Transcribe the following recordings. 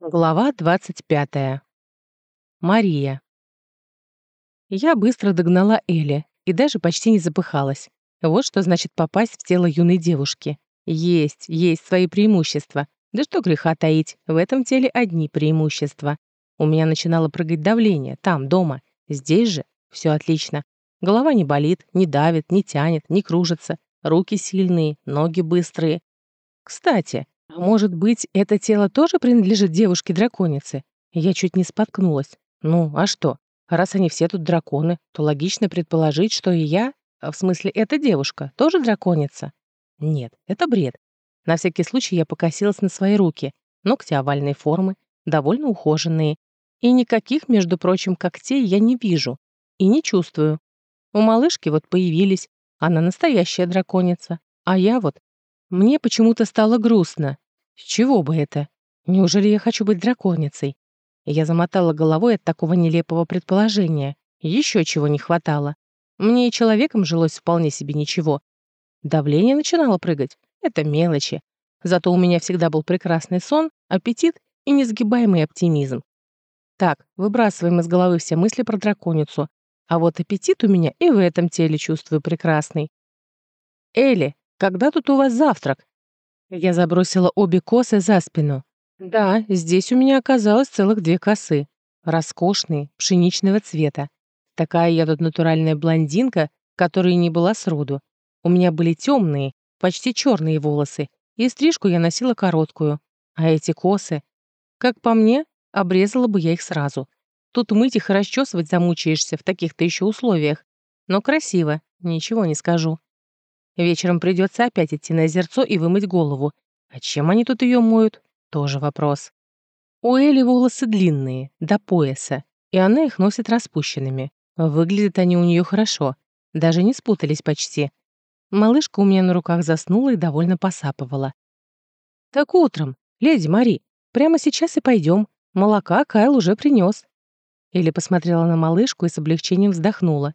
Глава 25. Мария. Я быстро догнала Элли и даже почти не запыхалась. Вот что значит попасть в тело юной девушки. Есть, есть свои преимущества. Да что греха таить, в этом теле одни преимущества. У меня начинало прыгать давление, там, дома. Здесь же все отлично. Голова не болит, не давит, не тянет, не кружится. Руки сильные, ноги быстрые. Кстати, может быть, это тело тоже принадлежит девушке-драконице? Я чуть не споткнулась. Ну, а что? Раз они все тут драконы, то логично предположить, что и я, а в смысле эта девушка, тоже драконица. Нет, это бред. На всякий случай я покосилась на свои руки. Ногти овальной формы, довольно ухоженные. И никаких, между прочим, когтей я не вижу. И не чувствую. У малышки вот появились. Она настоящая драконица. А я вот мне почему-то стало грустно. С чего бы это? Неужели я хочу быть драконицей? Я замотала головой от такого нелепого предположения. Еще чего не хватало. Мне и человеком жилось вполне себе ничего. Давление начинало прыгать. Это мелочи. Зато у меня всегда был прекрасный сон, аппетит и несгибаемый оптимизм. Так, выбрасываем из головы все мысли про драконицу. А вот аппетит у меня и в этом теле чувствую прекрасный. Элли, когда тут у вас завтрак?» Я забросила обе косы за спину. Да, здесь у меня оказалось целых две косы. Роскошные, пшеничного цвета. Такая я тут натуральная блондинка, которой не была сроду. У меня были темные, почти черные волосы, и стрижку я носила короткую. А эти косы, как по мне, обрезала бы я их сразу. Тут мыть их и расчесывать замучаешься в таких-то еще условиях. Но красиво, ничего не скажу. Вечером придется опять идти на озерцо и вымыть голову. А чем они тут ее моют? Тоже вопрос. У Эли волосы длинные, до пояса, и она их носит распущенными. Выглядят они у нее хорошо, даже не спутались почти. Малышка у меня на руках заснула и довольно посапывала. «Так утром, леди Мари, прямо сейчас и пойдем. Молока Кайл уже принес. Элли посмотрела на малышку и с облегчением вздохнула.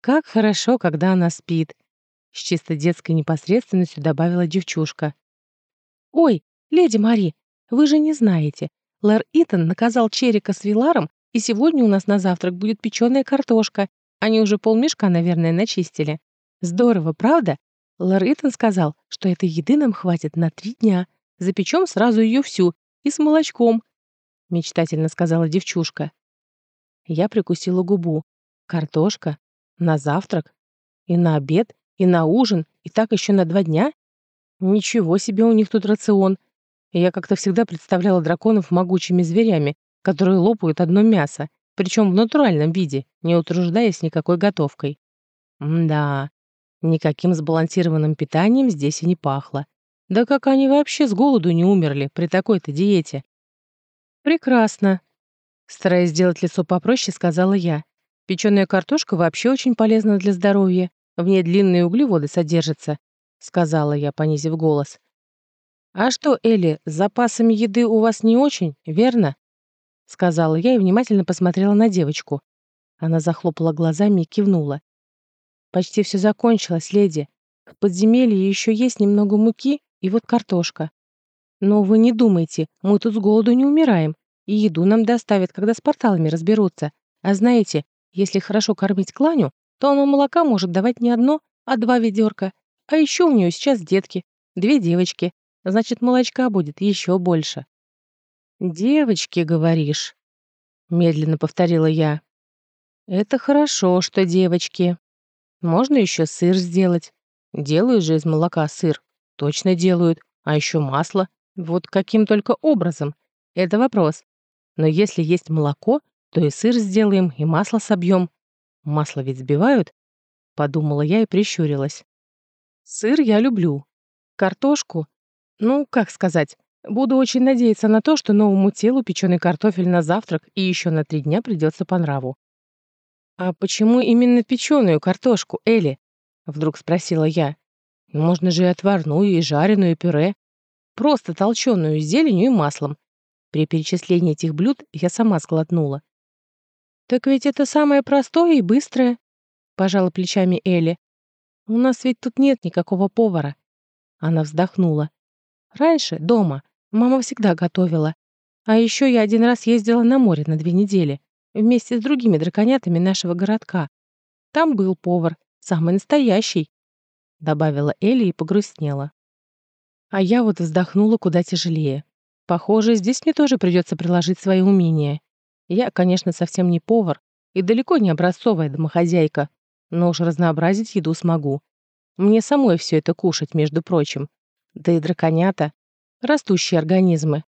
«Как хорошо, когда она спит. С чисто детской непосредственностью добавила девчушка. «Ой, леди Мари, вы же не знаете. Лэр Итан наказал Черика с Виларом, и сегодня у нас на завтрак будет печеная картошка. Они уже полмешка, наверное, начистили. Здорово, правда? Лэр Итан сказал, что этой еды нам хватит на три дня. Запечем сразу ее всю и с молочком», — мечтательно сказала девчушка. Я прикусила губу. Картошка? На завтрак? И на обед? И на ужин, и так еще на два дня? Ничего себе у них тут рацион. Я как-то всегда представляла драконов могучими зверями, которые лопают одно мясо, причем в натуральном виде, не утруждаясь никакой готовкой. да, никаким сбалансированным питанием здесь и не пахло. Да как они вообще с голоду не умерли при такой-то диете? Прекрасно. Стараясь сделать лицо попроще, сказала я. Печеная картошка вообще очень полезна для здоровья. В ней длинные углеводы содержатся», — сказала я, понизив голос. «А что, Элли, с запасами еды у вас не очень, верно?» — сказала я и внимательно посмотрела на девочку. Она захлопала глазами и кивнула. «Почти все закончилось, леди. В подземелье еще есть немного муки и вот картошка. Но вы не думайте, мы тут с голоду не умираем, и еду нам доставят, когда с порталами разберутся. А знаете, если хорошо кормить кланю, то оно молока может давать не одно, а два ведерка. А еще у нее сейчас детки, две девочки. Значит, молочка будет еще больше. «Девочки, говоришь?» Медленно повторила я. «Это хорошо, что девочки. Можно еще сыр сделать. Делают же из молока сыр. Точно делают. А еще масло. Вот каким только образом. Это вопрос. Но если есть молоко, то и сыр сделаем, и масло собьем. Масло ведь сбивают? Подумала я и прищурилась. Сыр я люблю. Картошку? Ну, как сказать, буду очень надеяться на то, что новому телу печеный картофель на завтрак и еще на три дня придется по нраву. «А почему именно печеную картошку, Элли?» Вдруг спросила я. «Можно же и отварную, и жареную, и пюре. Просто толченую с зеленью и маслом». При перечислении этих блюд я сама сглотнула. «Так ведь это самое простое и быстрое», — пожала плечами Элли. «У нас ведь тут нет никакого повара». Она вздохнула. «Раньше, дома, мама всегда готовила. А еще я один раз ездила на море на две недели вместе с другими драконятами нашего городка. Там был повар, самый настоящий», — добавила Элли и погрустнела. А я вот вздохнула куда тяжелее. Похоже, здесь мне тоже придется приложить свои умения. Я, конечно, совсем не повар и далеко не образцовая домохозяйка, но уж разнообразить еду смогу. Мне самой все это кушать, между прочим. Да и драконята — растущие организмы.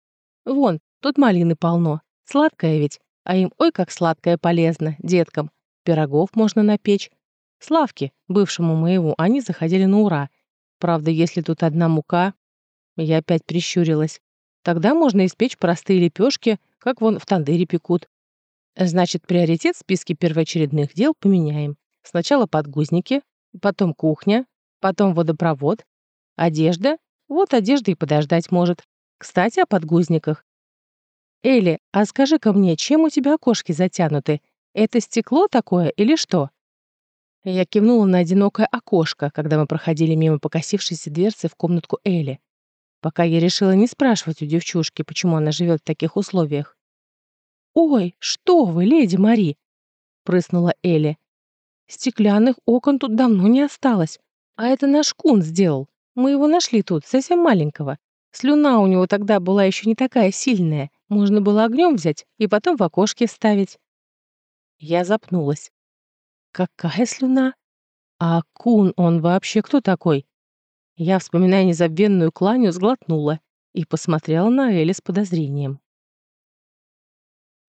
Вон, тут малины полно. Сладкое ведь, а им ой как сладкое полезно, деткам. Пирогов можно напечь. Славки, бывшему моему, они заходили на ура. Правда, если тут одна мука... Я опять прищурилась. Тогда можно испечь простые лепешки, как вон в тандыре пекут. Значит, приоритет в списке первоочередных дел поменяем. Сначала подгузники, потом кухня, потом водопровод, одежда. Вот одежда и подождать может. Кстати, о подгузниках. Элли, а скажи-ка мне, чем у тебя окошки затянуты? Это стекло такое или что? Я кивнула на одинокое окошко, когда мы проходили мимо покосившейся дверцы в комнатку Элли пока я решила не спрашивать у девчушки, почему она живет в таких условиях. «Ой, что вы, леди Мари!» — прыснула Элли. «Стеклянных окон тут давно не осталось. А это наш кун сделал. Мы его нашли тут, совсем маленького. Слюна у него тогда была еще не такая сильная. Можно было огнем взять и потом в окошке ставить». Я запнулась. «Какая слюна? А кун он вообще кто такой?» Я, вспоминая незабвенную кланю, сглотнула и посмотрела на Элли с подозрением.